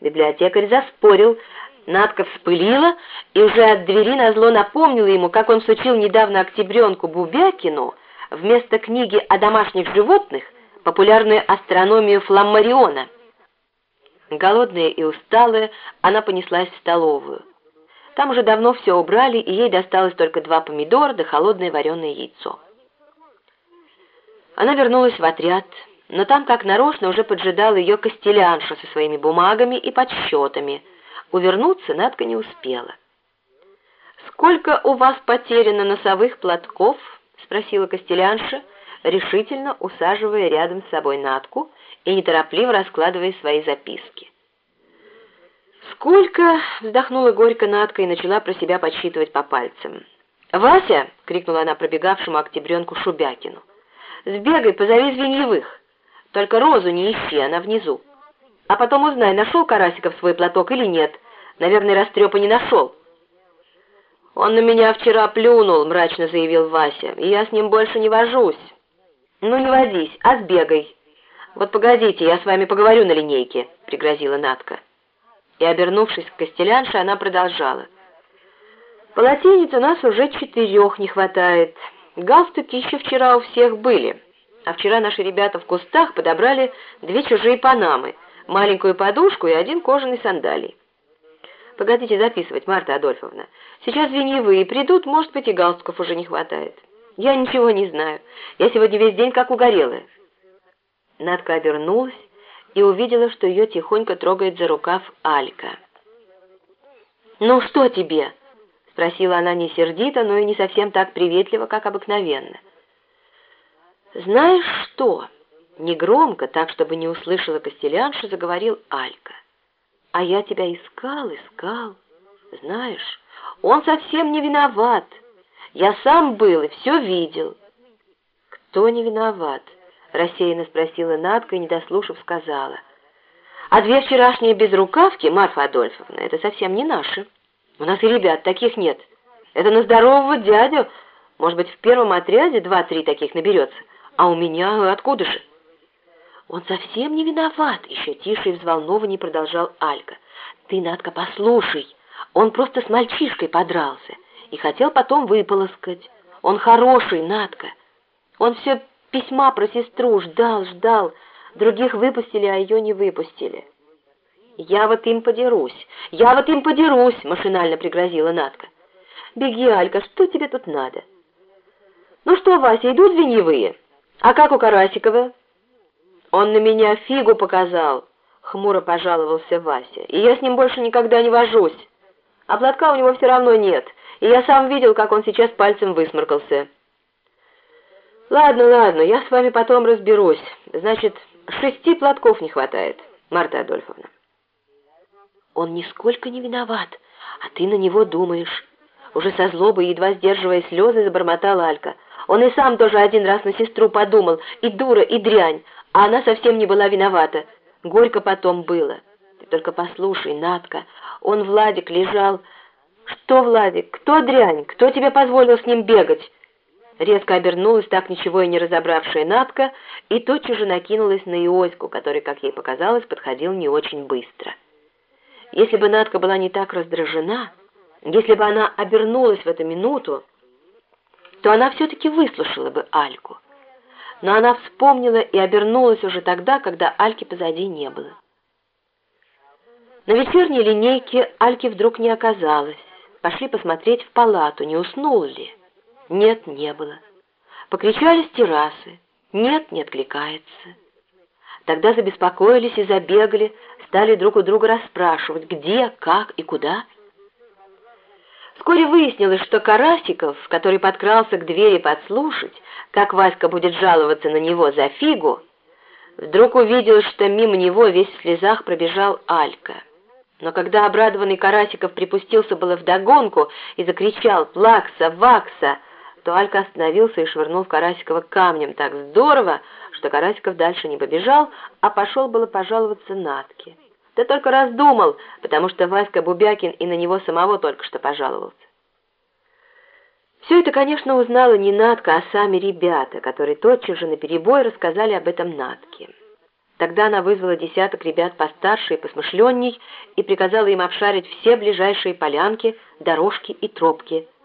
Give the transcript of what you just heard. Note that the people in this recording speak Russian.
Библиотекарь заспорил, Надка вспылила и уже от двери назло напомнила ему, как он сучил недавно октябренку Бубякину вместо книги о домашних животных популярную астрономию Фламмариона. Голодная и усталая, она понеслась в столовую. Там уже давно все убрали, и ей досталось только два помидора да холодное вареное яйцо. Она вернулась в отряд, но там, как нарочно, уже поджидал ее костелянша со своими бумагами и подсчетами. Увернуться Надка не успела. «Сколько у вас потеряно носовых платков?» — спросила костелянша, решительно усаживая рядом с собой Надку и неторопливо раскладывая свои записки. «Сколько?» — вздохнула горько Надка и начала про себя подсчитывать по пальцам. «Вася!» — крикнула она пробегавшему октябренку Шубякину. «Сбегай, позови звеньевых. Только розу не ищи, она внизу. А потом узнай, нашел Карасиков свой платок или нет. Наверное, растрепа не нашел». «Он на меня вчера плюнул», — мрачно заявил Вася, — «и я с ним больше не вожусь». «Ну, не водись, а сбегай». «Вот погодите, я с вами поговорю на линейке», — пригрозила Натка. И, обернувшись к костелянше, она продолжала. «Полотенец у нас уже четырех не хватает. Галстуки еще вчера у всех были. А вчера наши ребята в кустах подобрали две чужие панамы, маленькую подушку и один кожаный сандалий. Погодите записывать, Марта Адольфовна. Сейчас виньевые придут, может быть, и галстуков уже не хватает. Я ничего не знаю. Я сегодня весь день как угорелая. Надка обернулась и увидела, что ее тихонько трогает за рукав Алька. «Ну что тебе?» — спросила она не сердито, но и не совсем так приветливо, как обыкновенно. «Знаешь что?» — негромко, так, чтобы не услышала Костелянша, заговорил Алька. «А я тебя искал, искал. Знаешь, он совсем не виноват. Я сам был и все видел». «Кто не виноват?» — рассеянно спросила Надка и, не дослушав, сказала. «А две вчерашние безрукавки, Марфа Адольфовна, это совсем не наши. У нас и ребят таких нет. Это на здорового дядю. Может быть, в первом отряде два-три таких наберется. А у меня откуда же?» «Он совсем не виноват», — еще тише и взволнованнее продолжал Алька. «Ты, Надка, послушай, он просто с мальчишкой подрался и хотел потом выполоскать. Он хороший, Надка. Он все Письма про сестру ждал, ждал. Других выпустили, а ее не выпустили. «Я вот им подерусь, я вот им подерусь!» — машинально пригрозила Натка. «Беги, Алька, что тебе тут надо?» «Ну что, Вася, идут виньевые? А как у Карасикова?» «Он на меня фигу показал», — хмуро пожаловался Вася. «И я с ним больше никогда не вожусь. А платка у него все равно нет, и я сам видел, как он сейчас пальцем высморкался». «Ладно, ладно, я с вами потом разберусь. Значит, шести платков не хватает, Марта Адольфовна». «Он нисколько не виноват, а ты на него думаешь». Уже со злобой, едва сдерживая слезы, забормотала Алька. Он и сам тоже один раз на сестру подумал, и дура, и дрянь, а она совсем не была виновата. Горько потом было. Ты только послушай, Натка, он, Владик, лежал... Что, Владик, кто дрянь? Кто тебе позволил с ним бегать? Резко обернулась так ничего и не разобравшая Натка и тотчас же накинулась на Иоську, который, как ей показалось, подходил не очень быстро. Если бы Натка была не так раздражена, если бы она обернулась в эту минуту, то она все-таки выслушала бы Альку. Но она вспомнила и обернулась уже тогда, когда Альки позади не было. На вечерней линейке Альки вдруг не оказалось. Пошли посмотреть в палату, не уснул ли. Нет, не было. Покричали с террасы. Нет, не откликается. Тогда забеспокоились и забегали, стали друг у друга расспрашивать, где, как и куда. Вскоре выяснилось, что Карасиков, который подкрался к двери подслушать, как Васька будет жаловаться на него за фигу, вдруг увидел, что мимо него весь в слезах пробежал Алька. Но когда обрадованный Карасиков припустился было вдогонку и закричал «Плакса! Вакса!», то Алька остановился и швырнул Карасикова камнем так здорово, что Карасиков дальше не побежал, а пошел было пожаловаться Натке. Да только раздумал, потому что Васька Бубякин и на него самого только что пожаловался. Все это, конечно, узнала не Натка, а сами ребята, которые тотчас же наперебой рассказали об этом Натке. Тогда она вызвала десяток ребят постарше и посмышленней и приказала им обшарить все ближайшие полянки, дорожки и тропки –